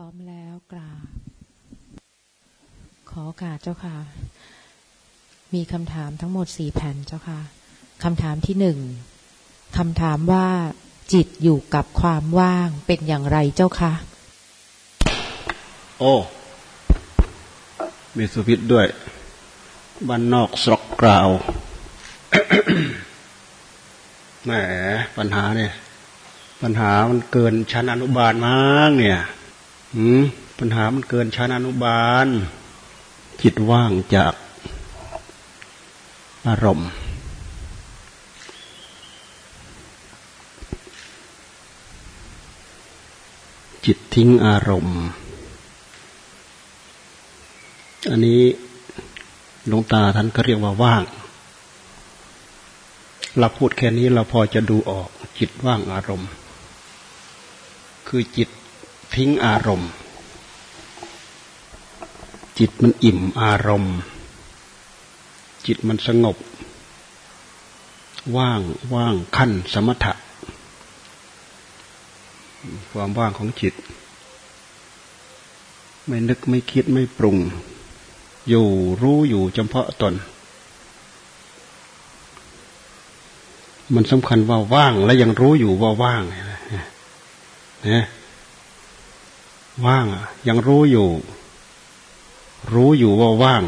พร้อมแล้วกราบขอโอกาสเจ้าค่ะ มีคำถามทั้งหมดสี่แผ่นเจ้าค่ะคำถามที่หนึ่งคำถามว่าจิตอยู่กับความว่างเป็นอย่างไรเจ้าคะโอ้มีสุพิษด้วยบ้านนอกสกกราวแหมปัญหาเนี่ย ปัญหามันเกินชั้นอนุบาลมากเนี่ย ปัญหามันเกินชั้นอนุบาล จิตว่างจากอารมณ์ จิตทิ้งอารมณ์ อันนี้หลวงตาท่านก็เรียกว่าว่างเราพูดแค่นี้เราพอจะดูออก จิตว่างอารมณ์ คือจิต ทิ้งอารมณ์ จิตมันอิ่มอารมณ์ จิตมันสงบ ว่างว่างขั้นสมถะ ความว่างของจิต ไม่นึกไม่คิดไม่ปรุง อยู่รู้อยู่เฉพาะตน มันสำคัญว่าว่างและยังรู้อยู่ว่าว่างนะ ว่าง ยังรู้อยู่ รู้อยู่ว่าว่าง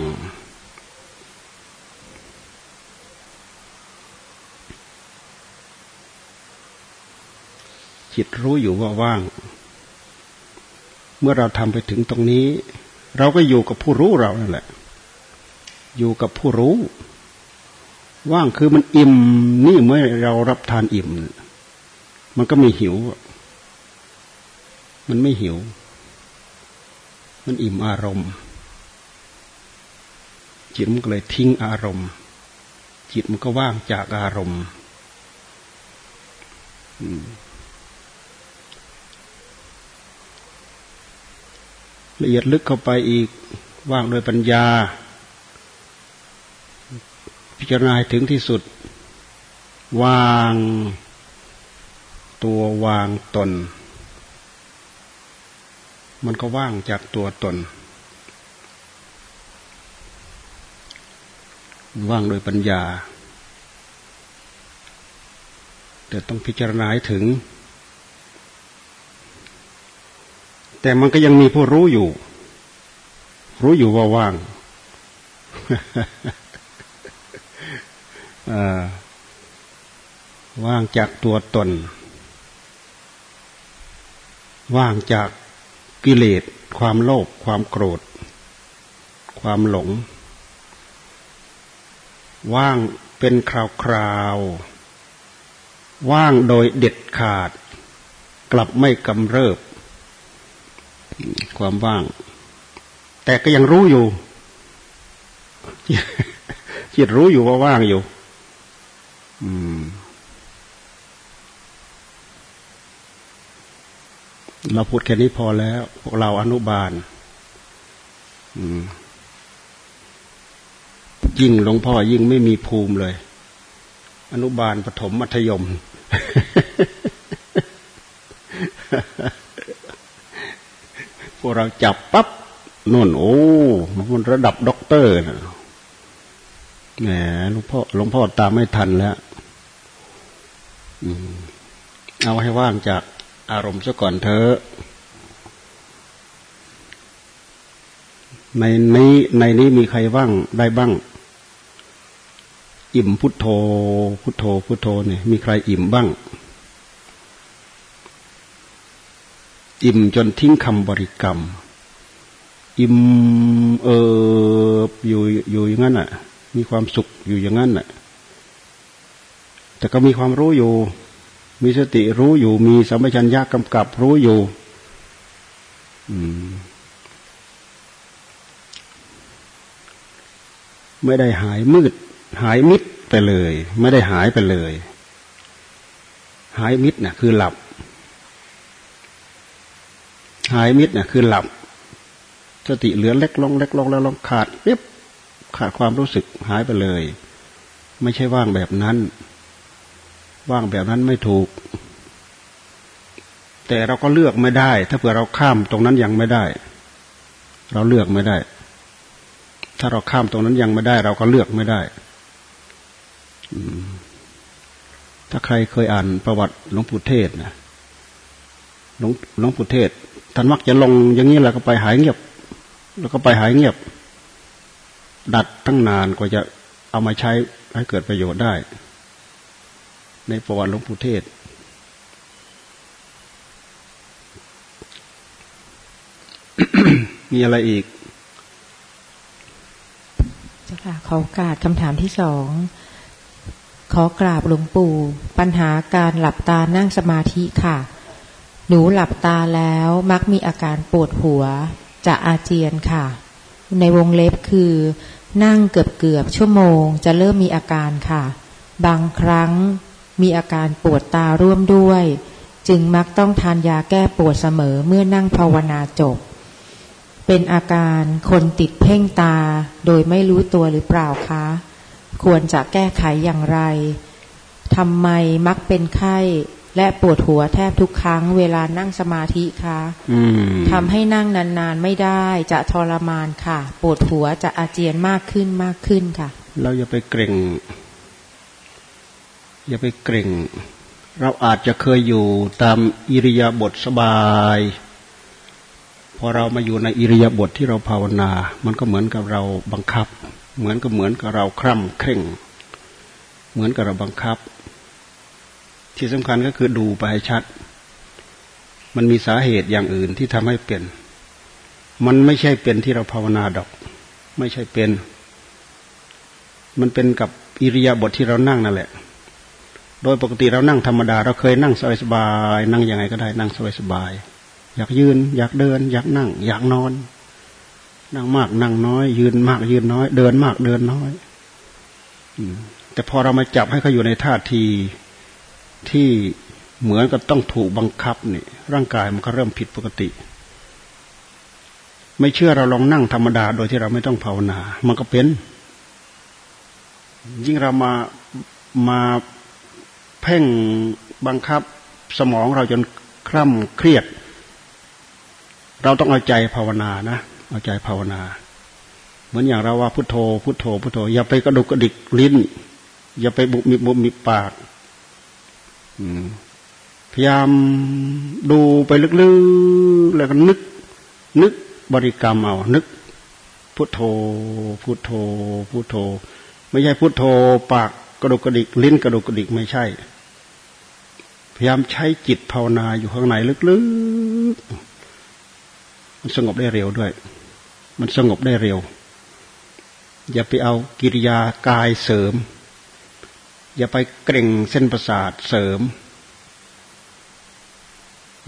จิตรู้อยู่ว่าว่าง เมื่อเราทำไปถึงตรงนี้ เราก็อยู่กับผู้รู้เรานั่นแหละ อยู่กับผู้รู้ ว่างคือมันอิ่ม นี่เมื่อเรารับทานอิ่ม มันก็ไม่หิว มันไม่หิว มันอิ่มอารมณ์ จิตมันก็เลยทิ้งอารมณ์ จิตมันก็ว่างจากอารมณ์ละเอียดลึกเข้าไปอีกว่างโดยปัญญา พิจารณาถึงที่สุด วาง ตัววางตน มันก็ว่างจากตัวตน ว่างโดยปัญญา แต่ต้องพิจารณาถึง แต่มันก็ยังมีผู้รู้อยู่ รู้อยู่ว่าว่างว่างจากตัวตน ว่างจาก กิเลส ความโลภความโกรธ ความหลง ว่างเป็นคราวๆว่างโดยเด็ดขาด กลับไม่กำเริบ ความว่าง แต่ก็ยังรู้อยู่จิตรู้อยู่ว่าว่างอยู่ อืม เราพูดแค่นี้พอแล้ว พวกเราอนุบาลยิ่งหลวงพ่อยิ่งไม่มีภูมิเลย อนุบาลปฐมมัธยม พวกเราจับปับ๊บน่นโอ้มันระดับด็อกเตอร์นะแหมหลวงพ่อหลวงพ่อตามไม่ทันแล้วเอาให้ว่างจาก อารมณ์ซะก่อนเถอะในนี้ในนี้มีใครว่างได้บ้าง อิ่มพุทโธ พุทโธ พุทโธเนี่ยมีใครอิ่มบ้าง อิ่มจนทิ้งคำบริกรรม อิ่มเอออยู่อยู่อย่างนั้นอะ มีความสุขอยู่อย่างนั้นอะ แต่ก็มีความรู้อยู่ มีสติรู้อยู่ มีสัมปชัญญะกำกับรู้อยู่ไม่ได้หายมืด หายมิดไปเลย ไม่ได้หายไปเลย หายมิดน่ะ คือหลับ หายมิดน่ะ คือหลับ สติเหลือเล็กลงเล็กลงแล้วลงขาดเรียบขาดความรู้สึกหายไปเลย ไม่ใช่ว่างแบบนั้น ว่างแบบนั้นไม่ถูก แต่เราก็เลือกไม่ได้ ถ้าเผื่อเราข้ามตรงนั้นยังไม่ได้ เราเลือกไม่ได้ ถ้าเราข้ามตรงนั้นยังไม่ได้ เราก็เลือกไม่ได้ถ้าใครเคยอ่านประวัติหลวงปู่เทศนะหลวงหลวงปู่เทศท่านมักจะลงอย่างนี้แล้วก็ไปหายเงียบ แล้วก็ไปหายเงียบ ดัดตั้งนานกว่าจะเอามาใช้ให้เกิดประโยชน์ได้ ในประวัติหลวงปู่เทศ มีอะไรอีกเจ้าค่ะขอโอกาสคำถามที่สองขอกราบหลวงปู่ ปัญหาการหลับตานั่งสมาธิค่ะ หนูหลับตาแล้วมักมีอาการปวดหัว จะอาเจียนค่ะ ในวงเล็บคือนั่งเกือบเกือบชั่วโมง จะเริ่มมีอาการค่ะ บางครั้ง มีอาการปวดตาร่วมด้วย จึงมักต้องทานยาแก้ปวดเสมอเมื่อนั่งภาวนาจบ เป็นอาการคนติดเพ่งตาโดยไม่รู้ตัวหรือเปล่าคะ ควรจะแก้ไขอย่างไรทำไมมักเป็นไข้และปวดหัวแทบทุกครั้งเวลานั่งสมาธิคะทำให้นั่งนานๆไม่ได้จะทรมานค่ะ ปวดหัวจะอาเจียนมากขึ้นมากขึ้นค่ะ เราอย่าไปเกรง อย่าไปเกร็ง เราอาจจะเคยอยู่ตามอิริยาบถสบายพอเรามาอยู่ในอิริยาบถทที่เราภาวนา มันก็เหมือนกับเราบังคับ เหมือนกับเหมือนกับเราคร่ำเคร่ง เหมือนกับเราบังคับ ที่สำคัญก็คือดูไปให้ชัด มันมีสาเหตุอย่างอื่นที่ทำให้เป็น มันไม่ใช่เป็นที่เราภาวนาดอก ไม่ใช่เป็น มันเป็นกับอิริยาบถทที่เรานั่งนั่นแหละ โดยปกติเรานั่งธรรมดา เราเคยนั่งสบายๆนั่งยังไงก็ได้นั่งสบายๆอยากยืน อยากเดิน อยากนั่ง อยากนอน นั่งมากนั่งน้อย ยืนมากยืนน้อย เดินมากเดินน้อยแต่พอเรามาจับให้เขาอยู่ในท่าทีที่เหมือนกับต้องถูกบังคับนี่ร่างกายมันก็เริ่มผิดปกติ ไม่เชื่อเราลองนั่งธรรมดา โดยที่เราไม่ต้องภาวนา มันก็เป็น ยิ่งเรามามา เพ่งบังคับสมองเราจนคร่ำเครียด เราต้องเอาใจภาวนานะ เอาใจภาวนา เหมือนอย่างเราว่าพุทโธ พุทโธ พุทโธ อย่าไปกระดุกกระดิกลิ้น อย่าไปบุบมีบุบมีปากพยายามดูไปลึกๆแล้วก็นึก นึกบริกรรมเอา นึก พุทโธ พุทโธ พุทโธ ไม่ใช่พุทโธปาก กระดุกกระดิกลิ้นกระดุกกระดิกไม่ใช่ พยายามใช้จิตภาวนาอยู่ข้างในลึกๆ มันสงบได้เร็วด้วย มันสงบได้เร็ว อย่าไปเอากิริยากายเสริม อย่าไปเกร็งเส้นประสาทเสริม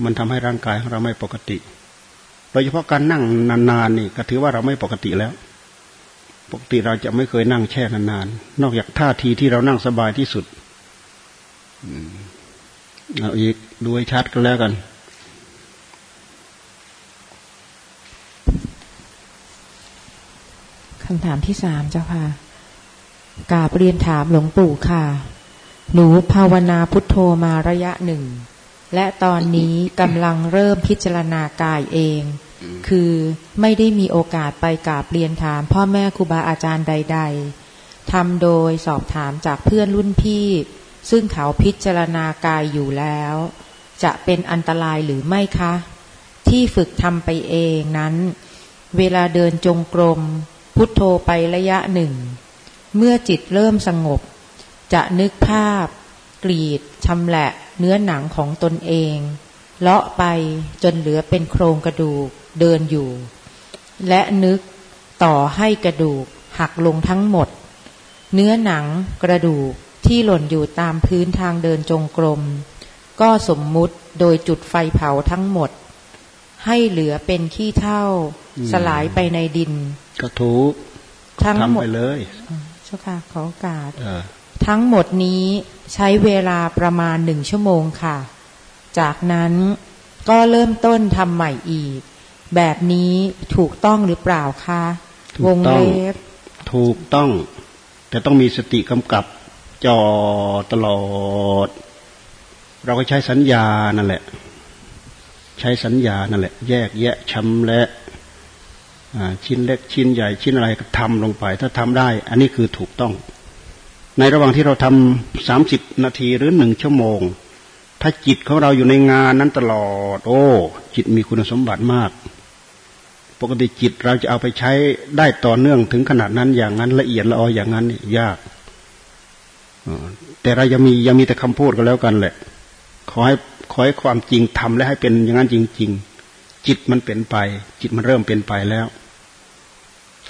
มันทำให้ร่างกายของเราไม่ปกติ โดยเฉพาะการนั่งนานๆนี่ก็ถือว่าเราไม่ปกติแล้ว ปกติเราจะไม่เคยนั่งแช่นานๆนอกจากท่าทีที่เรานั่งสบายที่สุดเอาอีกดูให้ชัดกันแล้วกัน คำถามที่สามเจ้าค่ะกาบเรียนถามหลวงปู่ค่ะ หนูภาวนาพุทโธมาระยะหนึ่ง และตอนนี้กำลังเริ่มพิจารณากายเอง คือไม่ได้มีโอกาสไปกราบเรียนถาม พ่อแม่ครูบาอาจารย์ใด ๆทำโดยสอบถามจากเพื่อนรุ่นพี่ ซึ่งเขาพิจารณากายอยู่แล้ว จะเป็นอันตรายหรือไม่คะ ที่ฝึกทำไปเองนั้น เวลาเดินจงกรม พุทโธไประยะหนึ่ง เมื่อจิตเริ่มสงบ จะนึกภาพ กรีดชำแหละเนื้อหนังของตนเองเลาะไปจนเหลือเป็นโครงกระดูก เดินอยู่ และนึกต่อให้กระดูกหักลงทั้งหมด เนื้อหนังกระดูกที่หล่นอยู่ตามพื้นทางเดินจงกรม ก็สมมุติโดยจุดไฟเผาทั้งหมด ให้เหลือเป็นขี้เท่า สลายไปในดิน ก็ถูกทั้งหมดเลยเจ้าค่ะขอโอกาสทั้งหมดนี้ใช้เวลาประมาณหนึ่งชั่วโมงค่ะ จากนั้นก็เริ่มต้นทำใหม่อีก แบบนี้ถูกต้องหรือเปล่าคะวงเล็บถูกต้อง แต่ต้องมีสติกำกับจอตลอด เราก็ใช้สัญญานั่นแหละ ใช้สัญญานั่นแหละ แยกแยะชำและชิ้นเล็กชิ้นใหญ่ชิ้นอะไรก็ทำลงไป ถ้าทำได้ อันนี้คือถูกต้อง ในระหว่างที่เราทำสามสิบนาทีหรือหนึ่งชั่วโมง ถ้าจิตของเราอยู่ในงานนั้นตลอด โอ้ จิตมีคุณสมบัติมาก ปกติจิตเราจะเอาไปใช้ได้ต่อเนื่องถึงขนาดนั้นอย่างนั้นละเอียดละอออย่างนั้นยากแต่เรายังมียังมีแต่คำพูดก็แล้วกันแหละ ขอให้ขอให้ความจริงทำและให้เป็นอย่างนั้นจริง ๆ จิตมันเป็นไป จิตมันเริ่มเป็นไปแล้ว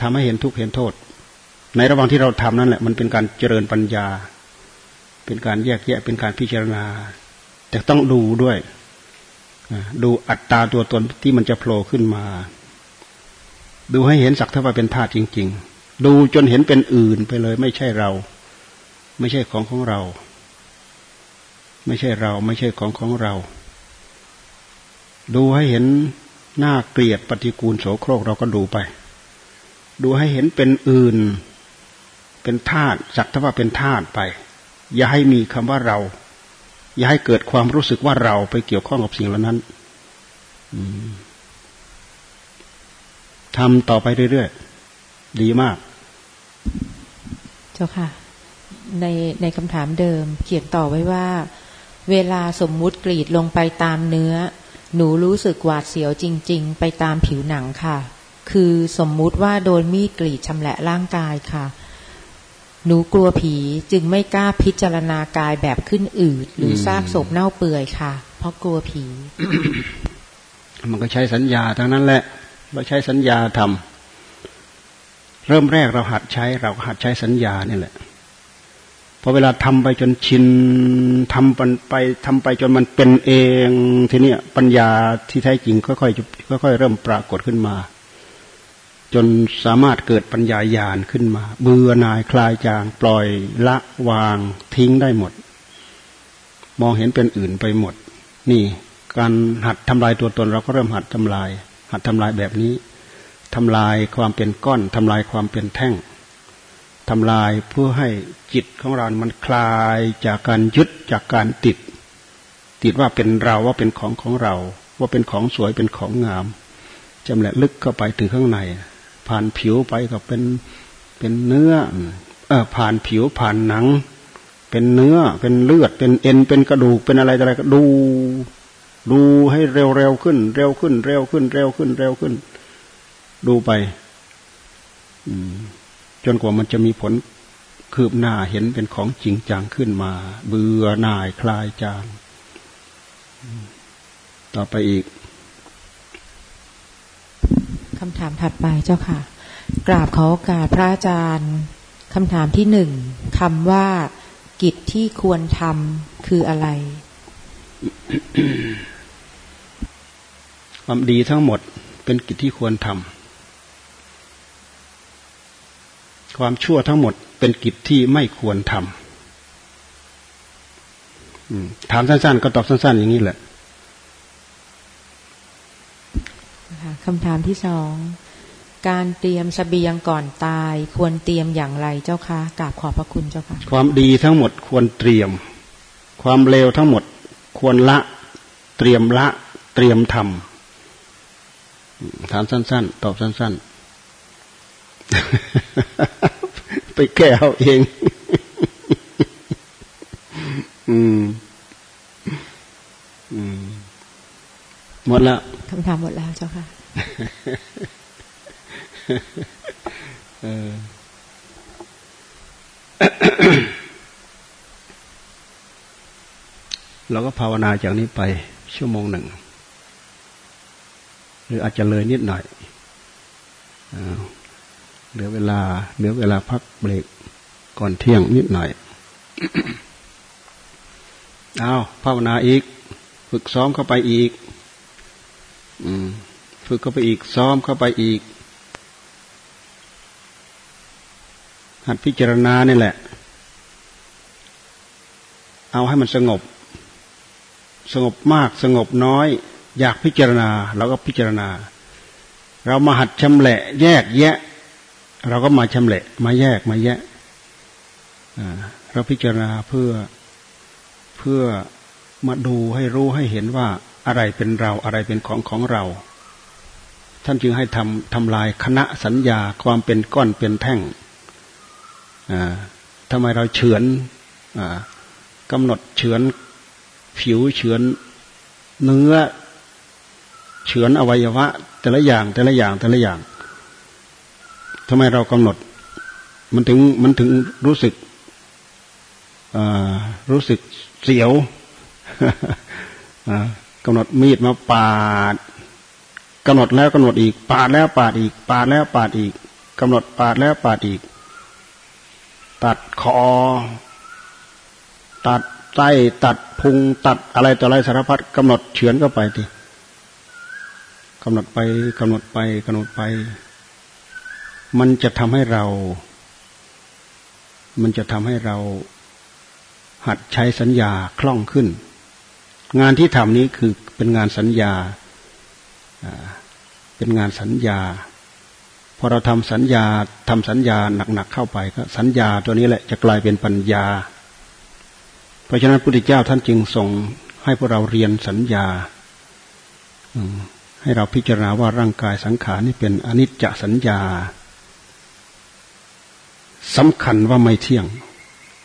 ทำให้เห็นทุกข์เห็นโทษ ในระหว่างที่เราทำนั่นแหละ มันเป็นการเจริญปัญญา เป็นการแยกแยะเป็นการพิจารณา แต่ต้องดูด้วยดูอัตตาตัวตนที่มันจะโผล่ขึ้นมา ดูให้เห็นสักเท่าว่าเป็นธาตุจริง ๆ ดูจนเห็นเป็นอื่นไปเลย ไม่ใช่เรา ไม่ใช่ของของเรา ไม่ใช่เรา ไม่ใช่ของของเรา ดูให้เห็นหน้าเกลียดปฏิกูลโสโครกเราก็ดูไป ดูให้เห็นเป็นอื่น เป็นธาตุสักเทว่าเป็นธาตุไป อย่าให้มีคำว่าเรา อย่าให้เกิดความรู้สึกว่าเราไปเกี่ยวข้องกับสิ่งเหล่านั้น ทำต่อไปเรื่อยๆ ดีมาก เจ้าค่ะ ในในคำถามเดิม เขียนต่อไว้ว่า เวลาสมมุติกรีดลงไปตามเนื้อ หนูรู้สึกหวาดเสียวจริง ๆ ไปตามผิวหนังค่ะ คือสมมุติว่าโดนมีดกรีดชำแหละร่างกายค่ะ หนูกลัวผีจึงไม่กล้าพิจารณากายแบบขึ้นอืด หรือซากศพเน่าเปื่อยค่ะ เพราะกลัวผี มันก็ใช้สัญญาทั้งนั้นแหละ เราใช้สัญญาทำเริ่มแรกเราหัดใช้ เราหัดใช้สัญญานี่แหละพอเวลาทำไปจนชินทำไปทำไปจนมันเป็นเอง ทีนี้ปัญญาที่แท้จริงค่อยๆค่อยๆเริ่มปรากฏขึ้นมา จนสามารถเกิดปัญญาญาณขึ้นมา เบื่อหน่ายคลายจาง ปล่อยละวางทิ้งได้หมด มองเห็นเป็นอื่นไปหมด นี่ การหัดทำลายตัวตนเราก็เริ่มหัดทำลาย หัดทำลายแบบนี้ทำลายความเป็นก้อนทำลายความเป็นแท่งทำลายเพื่อให้จิตของเรา มันคลายจากการยึดจากการติด ติดว่าเป็นเราว่าเป็นของของเรา ว่าเป็นของสวยเป็นของงามจำแหละลึกเข้าไปถึงข้างใน ผ่านผิวไปก็เป็นเป็นเนื้อเออผ่านผิวผ่านหนัง เป็นเนื้อเป็นเลือดเป็นเอ็นเป็นกระดูกเป็นอะไรอะไรก็ดู ดูให้เร็วเร็วขึ้น เร็วขึ้น เร็วขึ้น เร็วขึ้น เร็วขึ้น ดูไปจนกว่ามันจะมีผลคืบหน้าเห็นเป็นของจริงจังขึ้นมา เบื่อหน่ายคลายจางต่อไปอีกคำถามถัดไปเจ้าค่ะ กราบขอโอกาสพระอาจารย์คำถามที่หนึ่งคำว่า กิจที่ควรทำคืออะไร ความดีทั้งหมดเป็นกิจที่ควรทำความชั่วทั้งหมดเป็นกิจที่ไม่ควรทำถามสั้นๆ ก็ตอบสั้น ๆ อย่างนี้แหละคำถามที่สองการเตรียมสเสบียงก่อนตาย ควรเตรียมอย่างไรเจ้าคะกราบขอบพระคุณเจ้าค่ะความดีทั้งหมดควรเตรียม ความเลวทั้งหมด ควรละ เตรียมละ เตรียมทำ ถามสั้น ๆ ตอบสั้น ๆ ไปแก้เอาเอง อืม อืม หมดแล้วคำถามหมดแล้วเจ้าค่ะเออเราก็ภาวนาจากนี้ไปชั่วโมงหนึ่ง หรืออาจจะเลยนิดหน่อยเหลือเวลาเหลือเวลาพักเบรกก่อนเที่ยงนิดหน่อยเอาภาวนาอีก ฝึกซ้อมเข้าไปอีก อืม ฝึกเข้าไปอีก ซ้อมเข้าไปอีก หัดพิจารณานี่แหละ เอาให้มันสงบ สงบมากสงบน้อย อยากพิจารณาเราก็พิจารณา เรามาหัดชำแหละ แยกแยะ เราก็มาชำเละ มาแยกมาแยะเราพิจารณาเพื่อเพื่อมาดูให้รู้ให้เห็นว่าอะไรเป็นเราอะไรเป็นของของเรา ท่านจึงให้ทำทำลายคณะสัญญาความเป็นก้อนเป็นแท่งทำไมเราเฉือนกำหนดเฉือนผิวเฉือนเนื้อ เฉือนอวัยวะ แต่ละอย่างแต่ละอย่างแต่ละอย่างทำไมเรากำหนด มันถึงมันถึงรู้สึกรู้สึกเสียวกำหนดมีดมาปาดกำหนดแล้วกำหนดอีก ปาดแล้วปาดอีก ปาดแล้วปาดอีกกำหนดปาดแล้วปาดอีก ตัดคอ ตัดไส้ตัดพุงตัดอะไรต่ออะไรสารพัดกำหนดเฉือนเข้าไปที กำหนดไปกำหนดไปกำหนดไป มันจะทำให้เรา มันจะทำให้เรา หัดใช้สัญญาคล่องขึ้น งานที่ทำนี้คือเป็นงานสัญญา เป็นงานสัญญา พอเราทำสัญญาทำสัญญาหนักๆเข้าไปก็สัญญาตัวนี้แหละจะกลายเป็นปัญญา เพราะฉะนั้นพระพุทธเจ้าท่านจึงส่งให้พวกเราเรียนสัญญา ให้เราพิจารณาว่าร่างกายสังขารนี่เป็นอนิจจสัญญาสำคัญว่าไม่เที่ยง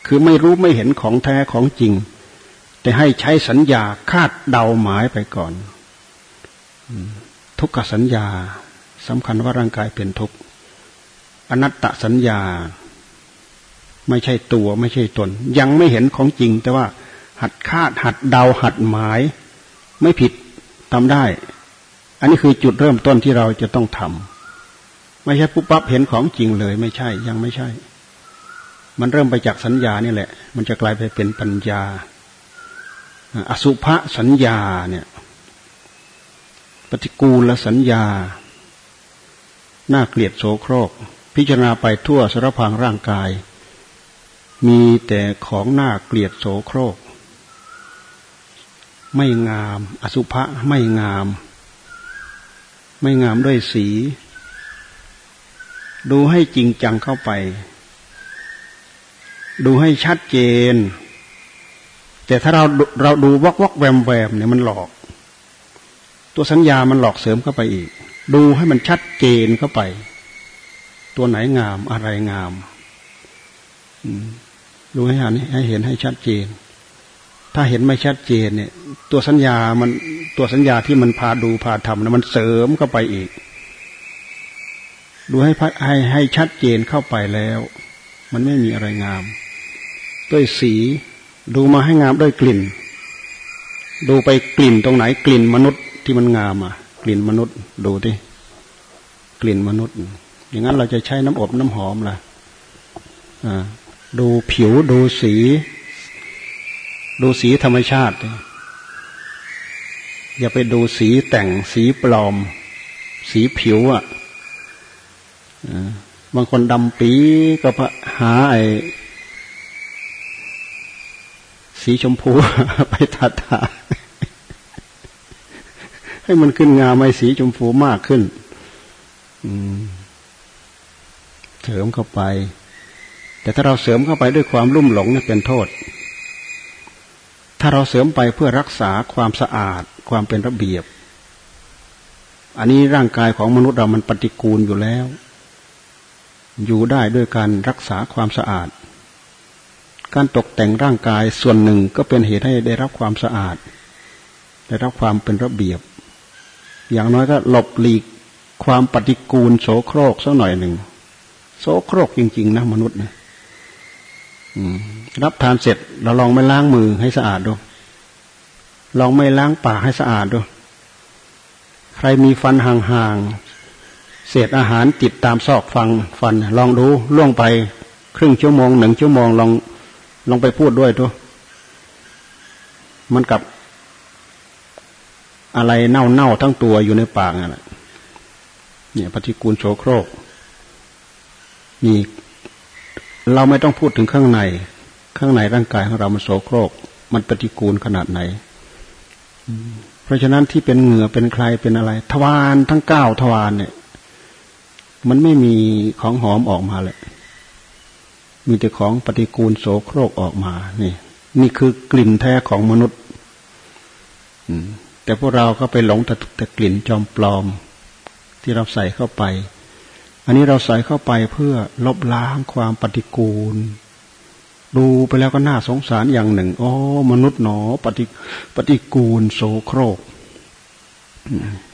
คือไม่รู้ไม่เห็นของแท้ของจริง แต่ให้ใช้สัญญาคาดเดาหมายไปก่อน ทุกขสัญญาสำคัญว่าร่างกายเป็นทุกข์อนัตตสัญญา ไม่ใช่ตัวไม่ใช่ตน ยังไม่เห็นของจริง แต่ว่าหัดคาดหัดเดาหัดหมาย ไม่ผิดทำได้ อันนี้คือจุดเริ่มต้นที่เราจะต้องทำไม่ใช่ปุ๊บปั๊บเห็นของจริงเลย ไม่ใช่ ยังไม่ใช่ มันเริ่มไปจากสัญญานี่แหละ มันจะกลายไปเป็นปัญญา อสุภะสัญญาเนี่ย ปฏิกูลสัญญาน่าเกลียดโสโครก พิจารณาไปทั่วสารพางร่างกาย มีแต่ของน่าเกลียดโสโครก ไม่งาม อสุภะไม่งาม ไม่งามด้วยสี ดูให้จริงจังเข้าไป ดูให้ชัดเจน แต่ถ้าเราเราดูวอกวอกแวมแวมเนี่ยมันหลอก ตัวสัญญามันหลอกเสริมเข้าไปอีก ดูให้มันชัดเจนเข้าไป ตัวไหนงามอะไรงามดูให้เห็นให้เห็นให้ชัดเจน ถ้าเห็นไม่ชัดเจนเนี่ย ตัวสัญญามันตัวสัญญาที่มันพาดูพาทำนะมันเสริมเข้าไปอีก ดูให้ให้ให้ชัดเจนเข้าไปแล้ว มันไม่มีอะไรงาม ด้วยสีดูมาให้งามด้วยกลิ่น ดูไปกลิ่นตรงไหนกลิ่นมนุษย์ที่มันงามอะ กลิ่นมนุษย์ดูดิกลิ่นมนุษย์ อย่างนั้นเราจะใช้น้ำอบน้ำหอมล่ะอ่าดูผิวดูสี ดูสีธรรมชาติ อย่าไปดูสีแต่งสีปลอม สีผิวอะบางคนดำปีก็หาไอ้สีชมพูไปทาทาให้มันขึ้นงามไอ้สีชมพูมากขึ้นเสริมเข้าไป แต่ถ้าเราเสริมเข้าไปด้วยความลุ่มหลงนี่เป็นโทษ ถ้าเราเสริมไปเพื่อรักษาความสะอาดความเป็นระเบียบ อันนี้ร่างกายของมนุษย์เรามันปฏิกูลอยู่แล้ว อยู่ได้ด้วยการรักษาความสะอาด การตกแต่งร่างกายส่วนหนึ่งก็เป็นเหตุให้ได้รับความสะอาด ได้รับความเป็นระเบียบ อย่างน้อยก็หลบหลีกความปฏิกูลโสโครกสักหน่อยหนึ่งโสโครกจริง ๆ นะมนุษย์นะ รับทานเสร็จเราลองไม่ล้างมือให้สะอาดดู ลองไม่ล้างปากให้สะอาดดู ใครมีฟันห่างๆ เศษอาหารติดตามซอกฟังฟัน ลองดูล่วงไปครึ่งชั่วโมงหนึ่งชั่วโมงลองลองไปพูดด้วยตัวมันกับอะไรเน่าๆทั้งตัวอยู่ในปากอะเนี่ยปฏิกูลโสโครกนี่ เราไม่ต้องพูดถึงข้างใน ข้างในร่างกายของเรามันโสโครก มันปฏิกูลขนาดไหน เพราะฉะนั้นที่เป็นเหงื่อเป็นใครเป็นอะไร ทวารทั้งเก้าทวารเนี่ย มันไม่มีของหอมออกมาเลย มีแต่ของปฏิกูลโสโครกออกมา นี่ นี่คือกลิ่นแท้ของมนุษย์แต่พวกเราก็ไปหลงแต่แต่กลิ่นจอมปลอม ที่เราใส่เข้าไป อันนี้เราใส่เข้าไปเพื่อลบล้างความปฏิกูล ดูไปแล้วก็น่าสงสารอย่างหนึ่งอ๋อมนุษย์หนอปฏิปฏิกูลโสโครก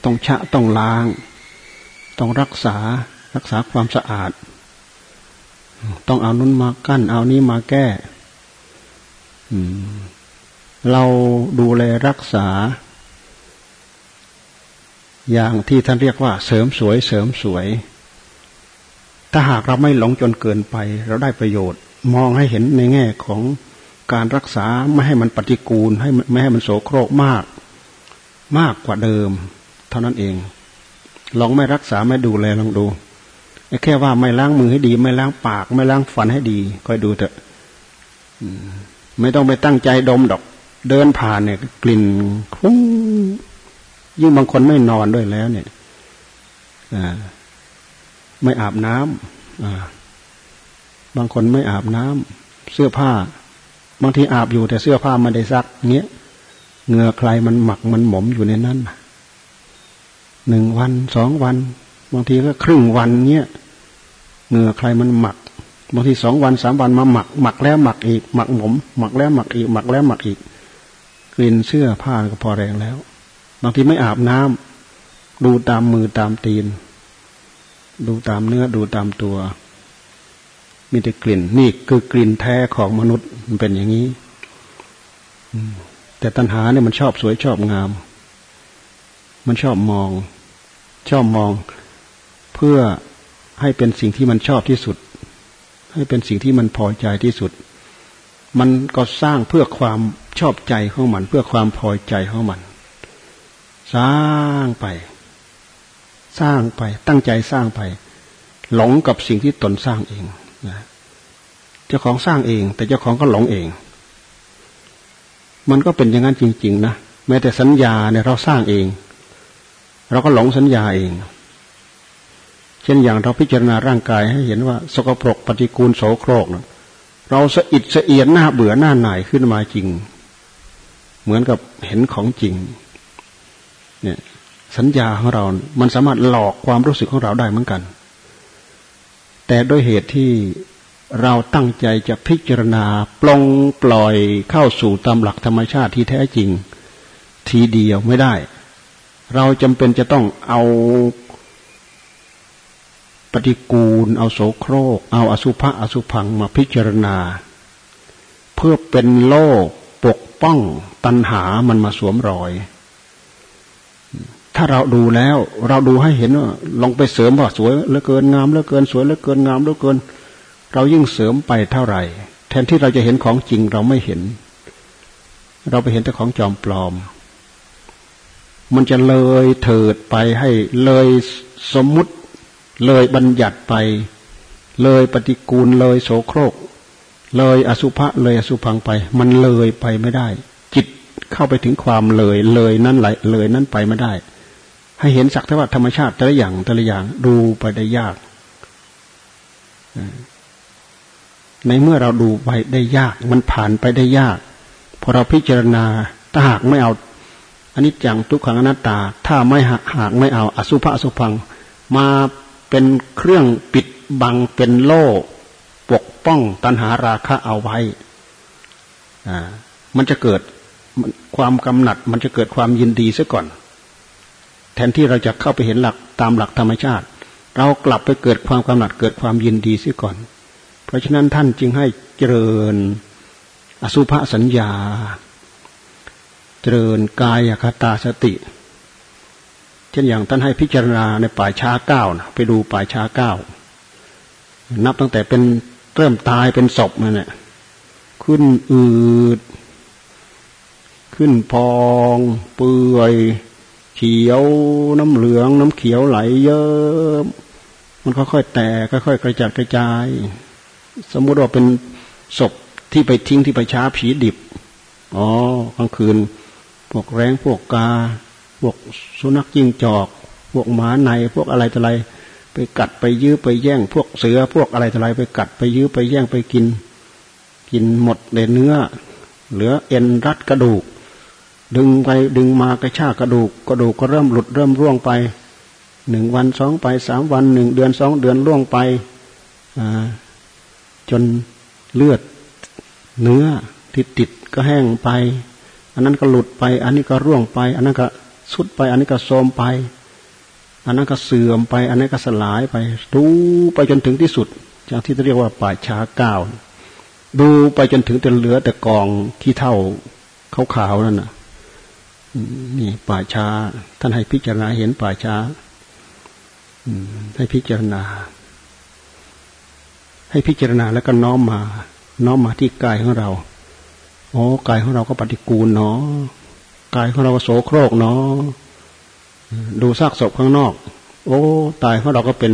ต้องชะต้องล้าง ต้องรักษารักษาความสะอาด ต้องเอานุ้นมากั้น เอานี้มาแก้เราดูแลรักษา อย่างที่ท่านเรียกว่า เสริมสวย เสริมสวย ถ้าหากเราไม่หลงจนเกินไป เราได้ประโยชน์ มองให้เห็นในแง่ของการรักษาไม่ให้มันปฏิกูล ให้ไม่ให้มันโสโครกมาก มากกว่าเดิม เท่านั้นเอง ลองไม่รักษาไม่ดูแลลองดูแค่ว่าไม่ล้างมือให้ดี ไม่ล้างปาก ไม่ล้างฟันให้ดีคอยดูเถอะไม่ต้องไปตั้งใจดมดอก เดินผ่านเนี่ย กลิ่นคุ้งยิ่งบางคนไม่นอนด้วยแล้ว เนี่ยอ่า ไม่อาบน้ำบางคนไม่อาบน้ำเสื้อผ้า บางทีอาบอยู่แต่เสื้อผ้าไม่ได้ซักเงี้ยเหงื่อใครมันหมักมันหมมอยู่ในนั้นหนึ่งวันสองวัน บางทีก็ครึ่งวันเงี้ยเหงื่อใครมันหมักบางทีสองวันสามวันมาหมัก หมักแล้วหมักอีก หมักหมม หมักแล้วหมักอีก หมักแล้วหมักอีกกลิ่นเสื้อผ้าก็พอแรงแล้ว บางทีไม่อาบน้ำดูตามมือตามตีน ดูตามเนื้อดูตามตัว มีแต่กลิ่น นี่คือกลิ่นแท้ของมนุษย์มันเป็นอย่างนี้แต่ตัณหาเนี่ยมันชอบสวยชอบงาม มันชอบมอง ชอบมอง เพื่อให้เป็นสิ่งที่มันชอบที่สุด ให้เป็นสิ่งที่มันพอใจที่สุด มันก็สร้างเพื่อความชอบใจของมัน เพื่อความพอใจของมัน สร้างไป สร้างไป ตั้งใจสร้างไป หลงกับสิ่งที่ตนสร้างเองนะเจ้าของสร้างเอง แต่เจ้าของก็หลงเอง มันก็เป็นอย่างนั้นจริง ๆ นะแม้แต่สัญญาเนี่ยเราสร้างเอง เราก็หลงสัญญาเอง เช่นอย่างเราพิจารณาร่างกายให้เห็นว่า สกปรกปฏิกูลโสโครกนะเราสะอิดสะเอียนหน้าเบื่อหน้าหน่ายขึ้นมาจริง เหมือนกับเห็นของจริง เนี่ย สัญญาของเรา มันสามารถหลอกความรู้สึกของเราได้เหมือนกัน แต่ด้วยเหตุที่เราตั้งใจจะพิจารณาปลงปล่อยเข้าสู่ตามหลักธรรมชาติที่แท้จริง ทีเดียวไม่ได้ เราจำเป็นจะต้องเอาปฏิกูล เอาโสโครก เอาอสุภะอสุพังมาพิจารณา เพื่อเป็นโลกปกป้องตัณหามันมาสวมรอย ถ้าเราดูแล้ว เราดูให้เห็นว่าลองไปเสริมว่าสวยเหลือเกินงามเหลือเกินสวยเหลือเกินงามเหลือเกิน เรายิ่งเสริมไปเท่าไหร่ แทนที่เราจะเห็นของจริงเราไม่เห็น เราไปเห็นแต่ของจอมปลอม มันจะเลยเถิดไปให้เลยสมมุติ เลยบัญญัติไป เลยปฏิกูลเลยโสโครก เลยอสุภะเลยอสุพังไป มันเลยไปไม่ได้ จิตเข้าไปถึงความเลยเลยนั่นไหลเลยนั่นไปไม่ได้ ให้เห็นสักแต่ว่าธรรมชาติแต่ละอย่างแต่ละอย่างดูไปได้ยากในเมื่อเราดูไปได้ยาก มันผ่านไปได้ยากพอเราพิจารณาถ้าหากไม่เอาอันนี้จังทุกขังอนัตตา ถ้าไม่หากไม่เอา อสุภะอสุพัง มาเป็นเครื่องปิดบังเป็นโล่ปกป้องตัณหาราคะเอาไว้อ่ามันจะเกิดความกำหนัด มันจะเกิดความยินดีซะก่อน แทนที่เราจะเข้าไปเห็นหลักตามหลักธรรมชาติ เรากลับไปเกิดความกำหนัดเกิดความยินดีซะก่อน เพราะฉะนั้นท่านจึงให้เจริญอสุภสัญญา เจริญกายคตาสติ เช่นอย่างท่านให้พิจารณาในป่าช้าเก้านะไปดูป่าช้าเก้านับตั้งแต่เป็นเริ่มตายเป็นศพนั่นแหละขึ้นอืด ขึ้นพอง เปื่อย ขียว น้ำเหลือง น้ำเขียวไหลเยอะมันค่อยๆแตกค่อยๆกระจัดกระจาย สมมุติว่าเป็นศพที่ไปทิ้งที่ไปช้าผีดิบอ๋อกลางคืน พวกแรงพวกกา พวกสุนัขจิ้งจอก พวกหมาในพวกอะไรต่ออะไร ไปกัดไปยื้อไปแย่ง พวกเสือพวกอะไรต่ออะไร ไปกัดไปยื้อไปแย่งไปกิน กินหมดในเนื้อ เหลือเอ็นรัดกระดูก ดึงไปดึงมากระชากกระดูกกระดูกก็เริ่มหลุดเริ่มร่วงไปหนึ่งวันสองไปสามวันหนึ่งเดือนสองเดือนล่วงไปจนเลือดเนื้อที่ติดก็แห้งไป อันนั้นก็หลุดไป อันนี้ก็ร่วงไป อันนั้นก็สุดไป อันนี้ก็โทมไป อันนั้นก็เสื่อมไป อันนี้ก็สลายไป ดูไปจนถึงที่สุดจากที่เรียกว่าป่าช้าก้าวดูไปจนถึงแต่เหลือแต่กองขี้เท่าขาวๆนั่นน่ะ นี่ป่าช้า ท่านให้พิจารณาเห็นป่าช้าให้พิจารณา ให้พิจารณาแล้วก็น้อมมา น้อมมาที่กายของเราโอ้กายของเราก็ปฏิกูลเนาะกายของเราก็โสโครกเนาะดูซากศพข้างนอก โอ้ตายของเราก็เป็น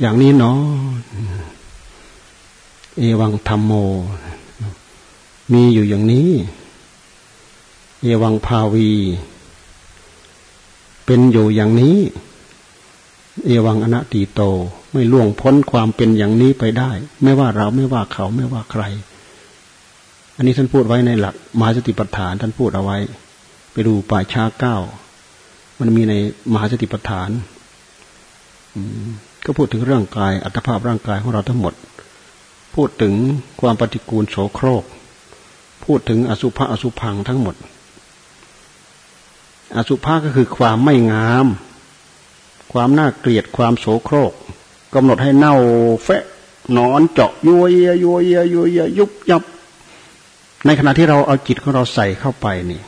อย่างนี้เนาะเอวังธรรมโม มีอยู่อย่างนี้ เอวังภาวี เป็นอยู่อย่างนี้ เอวังอนัตติโต ไม่ล่วงพ้นความเป็นอย่างนี้ไปได้ ไม่ว่าเราไม่ว่าเขาไม่ว่าใคร อันนี้ท่านพูดไว้ในหลักมหาสติปัฏฐานท่านพูดเอาไว้ ไปดูป่าชาเก้ามันมีในมหาสติปัฏฐานก็พูดถึงเรื่องกายอัตภาพร่างกายของเราทั้งหมด พูดถึงความปฏิกูลโสโครก พูดถึงอสุภะอสุพังทั้งหมด อสุภะก็คือความไม่งาม ความน่าเกลียดความโสโครกกำหนดให้เน่าเฟะนอนเจาะยัวเยียยัวเยียยัวเยียยุบยับ ในขณะที่เราเอาจิตของเราใส่เข้าไปนี่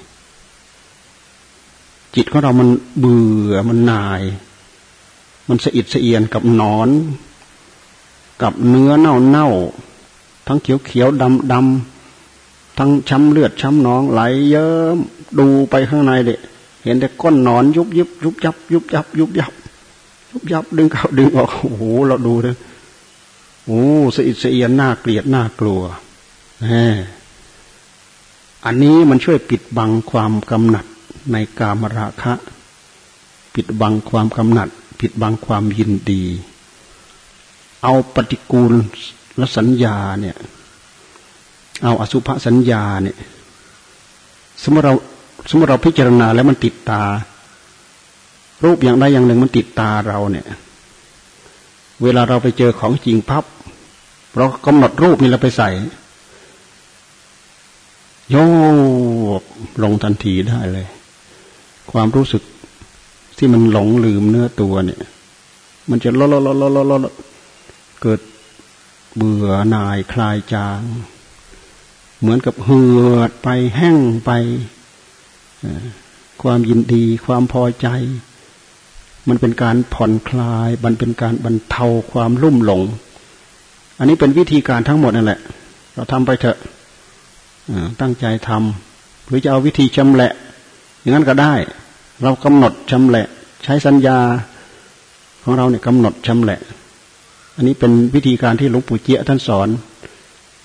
จิตของเรามันเบื่อมันนาย มันสะอิดสะเอียนกับนอน กับเนื้อเน่าเน่าทั้งเขียวเขียวดำดำทั้งช้ำเลือดช้ำหนองไหลเยิ้มดูไปข้างในเด็ เห็นแต่ก้นนอนยุบยิบยุบยับ ยุบยับ ยุบยับ ยุบยับดึงเข้าดึงออกโอ้โหเราดูเลยโอ้สะอิดสะเอียนน่าเกลียดน่ากลัวแหมอันนี้มันช่วยปิดบังความกำหนัดในกามราคะ ปิดบังความกำหนัด ปิดบังความยินดี เอาปฏิกูลและสัญญาเนี่ย เอาอสุภสัญญาเนี่ย สมมติเรา สมมติเราพิจารณาแล้วมันติดตา รูปอย่างใดอย่างหนึ่งมันติดตาเราเนี่ย เวลาเราไปเจอของจริงพับเรากำหนดรูปนี่เราไปใส่โยกลงทันทีได้เลย ความรู้สึกที่มันหลงลืมเนื้อตัวเนี่ย มันจะลดลดลดลดลดเกิดเบื่อหน่ายคลายจาง เหมือนกับเหือดไปแห้งไป ความยินดี ความพอใจ มันเป็นการผ่อนคลาย มันเป็นการบรรเทาความลุ่มหลง อันนี้เป็นวิธีการทั้งหมดนั่นแหละ เราทำไปเถอะตั้งใจทำหรือจะเอาวิธีชำแหละ อย่างนั้นก็ได้ เรากำหนดชำแหละ ใช้สัญญาของเราเนี่ยกำหนดชำแหละ อันนี้เป็นวิธีการที่หลวงปู่เจียท่านสอน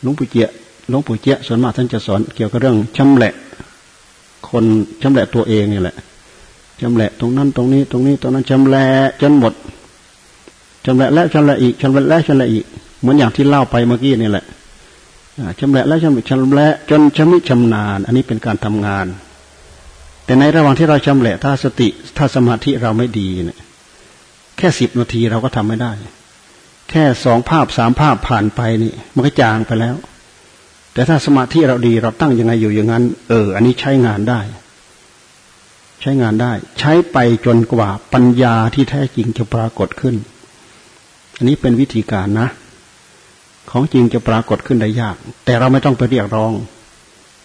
หลวงปู่เจียหลวงปู่เจียส่วนมากท่านจะสอนเกี่ยวกับเรื่องชำแหละ คนชำแหละตัวเองนี่แหละชำแหละตรงนั้นตรงนี้ตรงนี้ตรงนั้นชำแหละจนหมดชำแหละแล้วชำแหละอีกชำแหละแล้วชำแหละอีก เหมือนอย่างที่เล่าไปเมื่อกี้นี่แหละชำแหละแล้วชำแหละชำแหละจนชำนิชำนาญ อันนี้เป็นการทำงาน แต่ในระหว่างที่เราชำแหละถ้าสติถ้าสมาธิเราไม่ดีเนี่ยแค่สิบนาทีเราก็ทำไม่ได้ แค่สองภาพสามภาพผ่านไปนี่ มันก็จางไปแล้ว แต่ถ้าสมาธิเราดีเราตั้งยังไงอยู่อย่างนั้น เออ อันนี้ใช้งานได้ ใช้งานได้ ใช้ไปจนกว่าปัญญาที่แท้จริงจะปรากฏขึ้น อันนี้เป็นวิธีการนะ ของจริงจะปรากฏขึ้นได้ยาก แต่เราไม่ต้องไปเรียกร้อง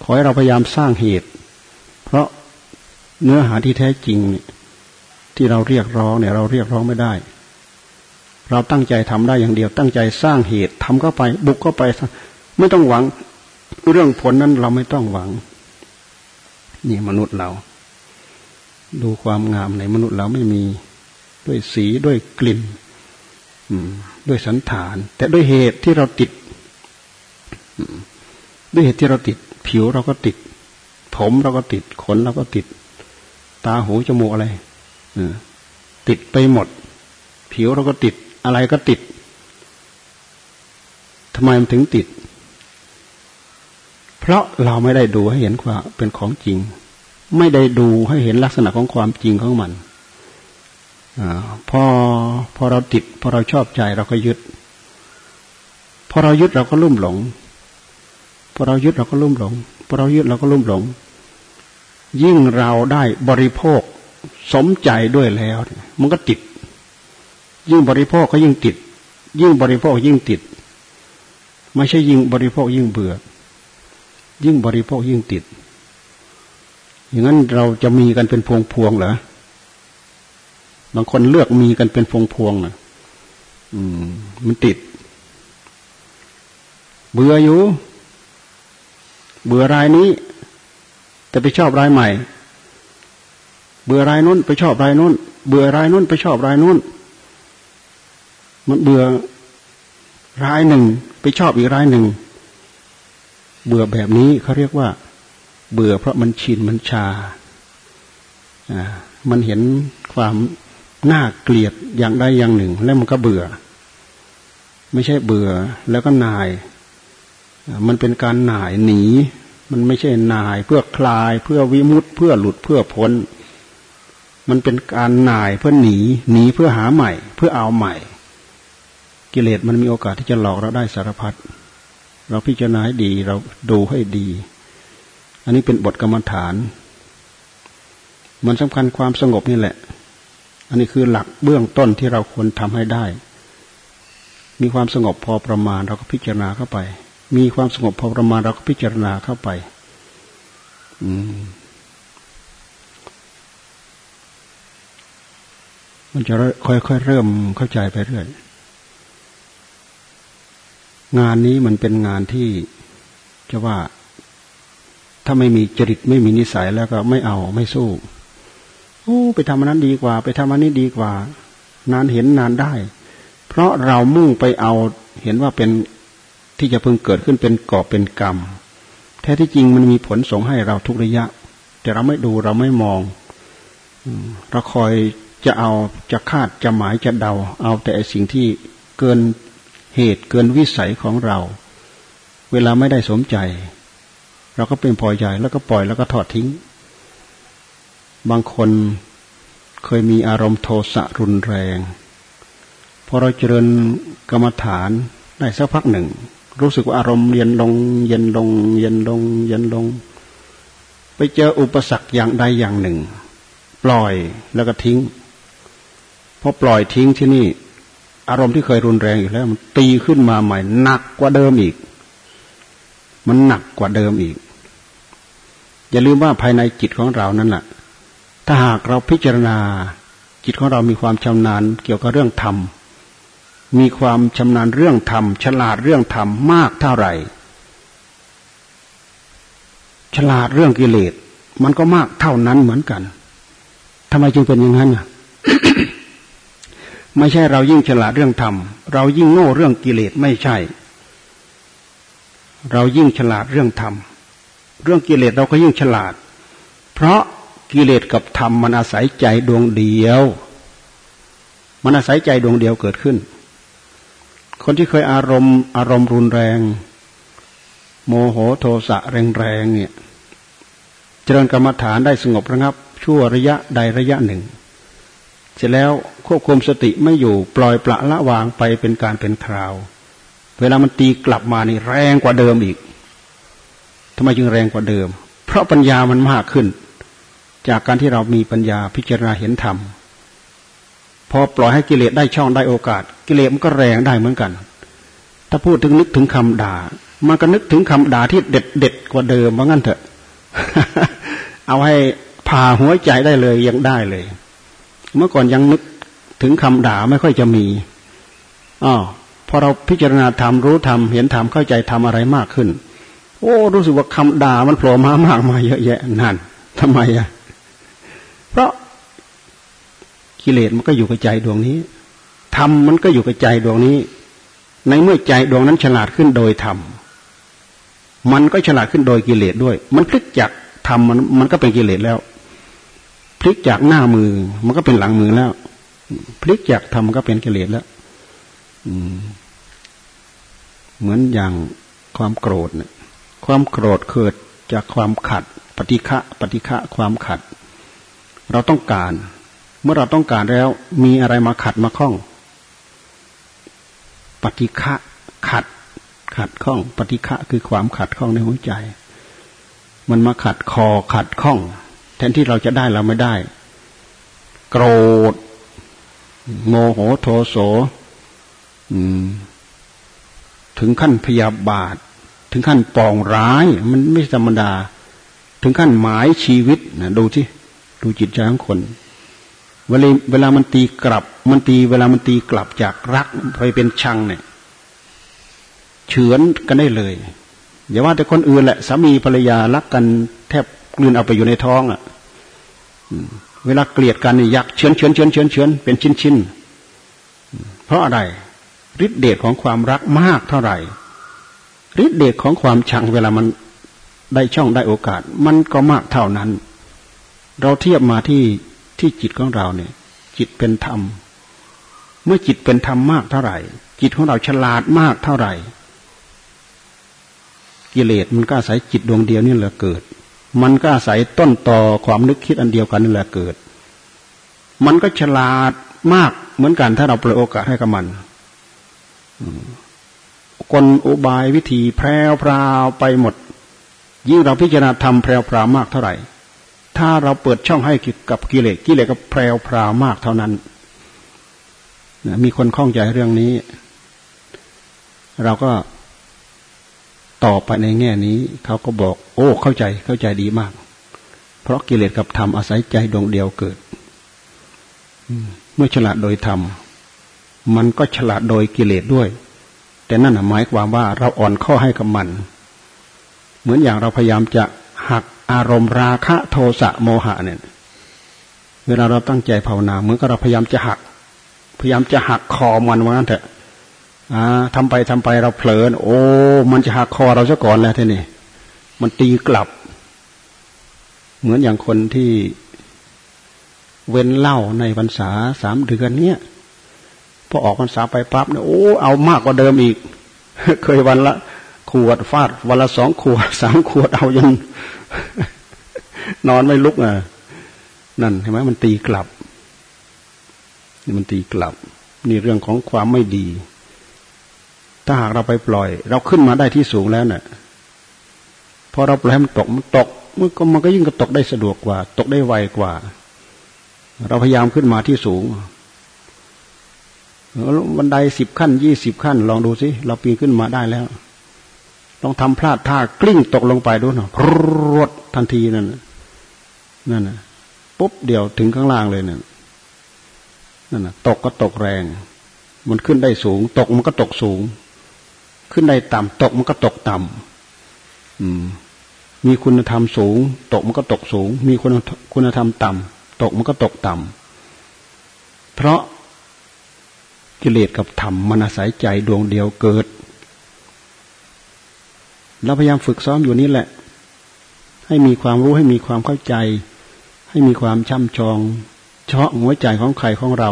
ขอให้เราพยายามสร้างเหตุ เพราะเนื้อหาที่แท้จริงเนี่ยที่เราเรียกร้องเนี่ยเราเรียกร้องไม่ได้ เราตั้งใจทำได้อย่างเดียว ตั้งใจสร้างเหตุทำเข้าไป บุกเข้าไป ไม่ต้องหวัง เรื่องผลนั้นเราไม่ต้องหวัง นี่มนุษย์เรา ดูความงามในมนุษย์เราไม่มีด้วยสีด้วยกลิ่นด้วยสันฐาน แต่ด้วยเหตุที่เราติดด้วยเหตุที่เราติด ผิวเราก็ติด ผมเราก็ติด ขนเราก็ติด ตาหูจมูกอะไรติดไปหมด ผิวเราก็ติด อะไรก็ติดทำไมมันถึงติด เพราะเราไม่ได้ดูให้เห็นว่าเป็นของจริง ไม่ได้ดูให้เห็นลักษณะของความจริงของมันอพอพอเราติดพอเราชอบใจเราก็ยึด พอเรายึดเราก็ลุ่มหลง พอเรายึดเราก็ลุ่มหลง พอเรายึดเราก็ลุ่มหลง ยิ่งเราได้บริโภคสมใจด้วยแล้วมันก็ติด ยิ่งบริโภคก็ยิ่งติด ยิ่งบริโภคยิ่งติด ไม่ใช่ยิ่งบริโภคยิ่งเบื่อ ยิ่งบริโภคยิ่งติด อย่างนั้นเราจะมีกันเป็นพวงพวงเหรอบางคนเลือกมีกันเป็นพวงพวงนะอืม มันติด เบื่ออยู่ เบื่อรายนี้ แต่ไปชอบรายใหม่ เบื่อรายนู้นไปชอบรายนู้น เบื่อรายนู้นไปชอบรายนู้น มันเบื่อรายหนึ่ง ไปชอบอีกรายหนึ่ง เบื่อแบบนี้เขาเรียกว่า เบื่อเพราะมันชินมันชาอ่ามันเห็นความน่าเกลียดอย่างใดอย่างหนึ่ง แล้วมันก็เบื่อ ไม่ใช่เบื่อแล้วก็นาย มันเป็นการหน่ายหนี มันไม่ใช่นาย เพื่อคลาย เพื่อวิมุตเพื่อหลุดเพื่อพ้น มันเป็นการหน่ายเพื่อหนี หนีเพื่อหาใหม่ เพื่อเอาใหม่ กิเลสมันมีโอกาสที่จะหลอกเราได้สารพัด เราพิจารณาให้ดี เราดูให้ดี อันนี้เป็นบทกรรมฐาน มันสำคัญความสงบนี่แหละ อันนี้คือหลักเบื้องต้นที่เราควรทำให้ได้ มีความสงบพอประมาณเราก็พิจารณาเข้าไป มีความสงบพอประมาณเราก็พิจารณาเข้าไป อืมมันจะค่อยๆเริ่มเข้าใจไปเรื่อย งานนี้มันเป็นงานที่จะว่าถ้าไม่มีจริตไม่มีนิสัยแล้วก็ไม่เอาไม่สู้โอ้ไปทำอันนั้นดีกว่า ไปทำอันนี้ดีกว่า นานเห็นนานได้ เพราะเรามุ่งไปเอาเห็นว่าเป็นที่จะพึงเกิดขึ้นเป็นก่อเป็นกรรม แท้ที่จริงมันมีผลส่งให้เราทุกระยะ แต่เราไม่ดูเราไม่มองเราคอยจะเอาจะคาดจะหมายจะเดา เอาแต่สิ่งที่เกิน เหตุเกินวิสัยของเรา เวลาไม่ได้สมใจ เราก็เป็นพอใจแล้วก็ปล่อยแล้วก็ถอดทิ้ง บางคนเคยมีอารมณ์โทสะรุนแรงพอเราเจริญกรรมฐานได้สักพักหนึ่ง รู้สึกว่าอารมณ์เย็นลง เย็นลง เย็นลง เย็นลง ไปเจออุปสรรคอย่างใดอย่างหนึ่ง ปล่อยแล้วก็ทิ้งพอปล่อยทิ้งที่นี่ อารมณ์ที่เคยรุนแรงอยู่แล้ว มันตีขึ้นมาใหม่หนักกว่าเดิมอีก มันหนักกว่าเดิมอีก อย่าลืมว่าภายในจิตของเรานั่นแหละถ้าหากเราพิจารณา จิตของเรามีความชำนาญ เกี่ยวกับเรื่องธรรม มีความชำนาญเรื่องธรรมฉลาดเรื่องธรรมมากเท่าไหร่ ฉลาดเรื่องกิเลสมันก็มากเท่านั้นเหมือนกันทำไมจึงเป็นอย่างนั้นอะ ไม่ใช่เรายิ่งฉลาดเรื่องธรรม เรายิ่งโง่เรื่องกิเลสไม่ใช่ เรายิ่งฉลาดเรื่องธรรม เรื่องกิเลสเราก็ยิ่งฉลาด เพราะกิเลสกับธรรมมันอาศัยใจดวงเดียว มันอาศัยใจดวงเดียวเกิดขึ้น คนที่เคยอารมณ์ อารมณ์รุนแรง โมโหโทสะแรงๆเนี่ย เจริญกรรมฐานได้สงบระงับ ชั่วระยะใดระยะหนึ่ง ร็จแล้วควบคุมสติไม่อยู่ปล่อยปละละวางไปเป็นการเป็นคราว เวลามันตีกลับมานี่แรงกว่าเดิมอีกทำไมจึงแรงกว่าเดิม เพราะปัญญามันมากขึ้น จากการที่เรามีปัญญาพิจารณาเห็นธรรมพอปล่อยให้กิเลสได้ช่องได้โอกาส กิเลสมันก็แรงได้เหมือนกัน ถ้าพูดถึงนึกถึงคำด่า มันก็นึกถึงคำด่าที่เด็ดเด็ดกว่าเดิมว่างั้นเถอะ เอาให้ผ่าหัวใจได้เลยยังได้เลย เมื่อก่อนยังนึกถึงคำด่าไม่ค่อยจะมีอ๋อพอเราพิจารณาธรรมรู้ธรรมเห็นธรรมเข้าใจธรรมอะไรมากขึ้น โอ้รู้สึกว่าคำด่ามันโผล่มามากมาเยอะแยะนั่นทำไมอะ เพราะกิเลสมันก็อยู่กับใจดวงนี้ธรรมมันก็อยู่กับใจดวงนี้ ในเมื่อใจดวงนั้นฉลาดขึ้นโดยธรรมมันก็ฉลาดขึ้นโดยกิเลสด้วย มันพลิกจากธรรมมันมันก็เป็นกิเลสแล้ว พลิกจากหน้ามือ มันก็เป็นหลังมือแล้ว พลิกจากธรรมมันก็เป็นกิเลสแล้วเหมือนอย่างความโกรธเนี่ยความโกรธเกิดจากความขัด ปฏิฆะปฏิฆะความขัด เราต้องการ เมื่อเราต้องการแล้ว มีอะไรมาขัดมาข้อง ปฏิฆะขัด ขัดข้อง ปฏิฆะคือความขัดข้องในหัวใจ มันมาขัดคอขัดข้อง ทนที่เราจะได้เราไม่ได้ โกรธ โมโหโทโสถึงขั้นพยาบาท ถึงขั้นปองร้าย มันไม่ธรรมดา ถึงขั้นหมายชีวิตนะดูที่ดูจิตใจของคนเวลาเวลามันตีกลับ มันตีเวลามันตีกลับจากรักไปเป็นชังเนี่ยเฉือนกันได้เลยอย่าว่าแต่คนอื่นแหละสามีภรรยารักกันแทบ กลืนเอาไปอยู่ในท้องอะเวลาเกลียดกันนี่ยักเฉือนเฉือนเฉือนเฉือนเฉือนเป็นชิ้นชิ้นเพราะอะไรฤทธิเดชของความรักมากเท่าไหร่ฤทธิเดชของความชังเวลามันได้ช่องได้โอกาส มันก็มากเท่านั้น เราเทียบมาที่ที่จิตของเราเนี่ย จิตเป็นธรรม เมื่อจิตเป็นธรรมมากเท่าไหร่ จิตของเราฉลาดมากเท่าไหร่ กิเลสมันก็อาศัยจิตดวงเดียวนี่แหละเกิด มันก็อาศัยต้นต่อความนึกคิดอันเดียวกันนี่นแหละเกิด มันก็ฉลาดมากเหมือนกันถ้าเราเปิดโอกาสให้กับมันกลอุบายวิธีแพรวพราวไปหมด ยิ่งเราพิจารณาทำแพรวพราวมากเท่าไหร่ ถ้าเราเปิดช่องให้กับกิเลสกิเลสก็แพรวพราวมากเท่านั้นมีคนข้องใจเรื่องนี้ เราก็ ต่อไปในแง่นี้เขาก็บอก โอ้ เข้าใจเข้าใจดีมาก เพราะกิเลสกับธรรมอาศัยใจดวงเดียวเกิดเมื่อฉลาดโดยธรรมมันก็ฉลาดโดยกิเลสด้วย แต่นั่นหมายความว่าเราอ่อนข้อให้กับมัน เหมือนอย่างเราพยายามจะหักอารมณ์ราคะโทสะโมหะเนี่ย เวลาเราตั้งใจภาวนาเหมือนกับเราพยายามจะหัก พยายามจะหักคอมันว่างั้นเถอะ ทำไปทำไปเราเผลอโอ้ มันจะหักคอเราซะก่อนแล้วทีนี้มันตีกลับ เหมือนอย่างคนที่เว้นเหล้าในพรรษาสามเดือนเนี้ยพอออกพรรษาไปปั๊บเนี่ยโอ้เอามากกว่าเดิมอีก เคยวันละขวดฟาดวันละสองขวดสามขวดเอายังนอนไม่ลุกอะนั่นเห็นไหมมันตีกลับนี่มันตีกลับ นี่เรื่องของความไม่ดี ถ้าหากเราไปปล่อย เราขึ้นมาได้ที่สูงแล้วเนี่ยพอเราปล่อยให้มันตกมันตกมันก็มันก็ยิ่งกระตกได้สะดวกกว่า ตกได้ไวกว่า เราพยายามขึ้นมาที่สูงบันไดสิบขั้นยี่สิบขั้น ลองดูสิเราปีนขึ้นมาได้แล้วลองทำพลาดท่ากลิ้งตกลงไปดูหน่อยรวดทันทีนั่นนั่นนะปุ๊บเดียวถึงข้างล่างเลยนั่นนั่นนะตกก็ตกแรง มันขึ้นได้สูง ตกมันก็ตกสูง ขึ้นได้ต่ำตกมันก็ตกต่ำมีคุณธรรมสูง ตกมันก็ตกสูง มีคุณคุณธรรมต่ำตกมันก็ตกต่ำเพราะกิเลสกับธรรมมันอาศัยใจดวงเดียวเกิดเราพยายามฝึกซ้อมอยู่นี้แหละ ให้มีความรู้ให้มีความเข้าใจ ให้มีความช่ำชองเฉาะหัวใจของใครของเรา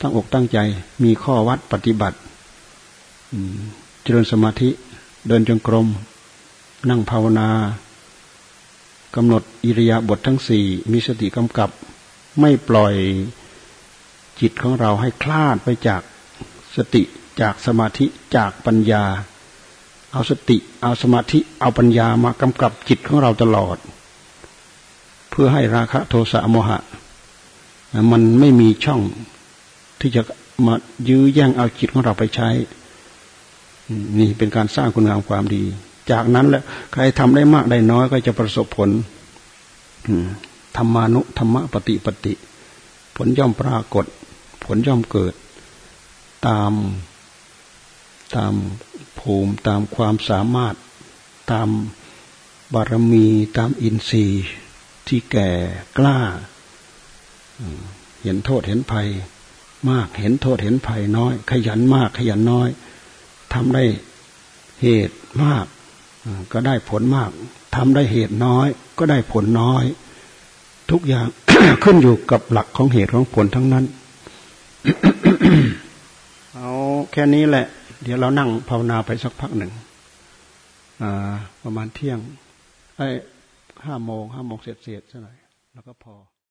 ตั้งอกตั้งใจมีข้อวัดปฏิบัติ เจริญสมาธิ เดินจงกรม นั่งภาวนากำหนดอิริยาบถททั้งสี่มีสติกำกับ ไม่ปล่อยจิตของเราให้คลาดไปจากสติจากสมาธิจากปัญญา เอาสติ เอาสมาธิ เอาปัญญามากำกับจิตของเราตลอด เพื่อให้ราคะโทสะโมหะ มันไม่มีช่องที่จะมายื้อแย่งเอาจิตของเราไปใช้ นี่เป็นการสร้างคุณงามความดี จากนั้นแหละใครทำได้มากได้น้อยก็จะประสบผลธรรมานุธรรมปฏิปติผลย่อมปรากฏ ผลย่อมเกิด ตามตามภูมิตามความสามารถ ตามบารมีตามอินทรีย์ที่แก่กล้า เห็นโทษเห็นภัย มากเห็นโทษเห็นภัยน้อย ขยันมากขยันน้อย ทำได้เหตุมาก ก็ได้ผลมากทำได้เหตุน้อย ก็ได้ผลน้อย ทุกอย่างขึ้นอยู่กับหลักของเหตุของผลทั้งนั้น เอาแค่นี้แหละ เดี๋ยวเรานั่งภาวนาไปสักพักหนึ่งประมาณเที่ยงไอ้ห้าโมงห้าโมงเสร็จเสร็จซะหน่อยแล้วก็พอ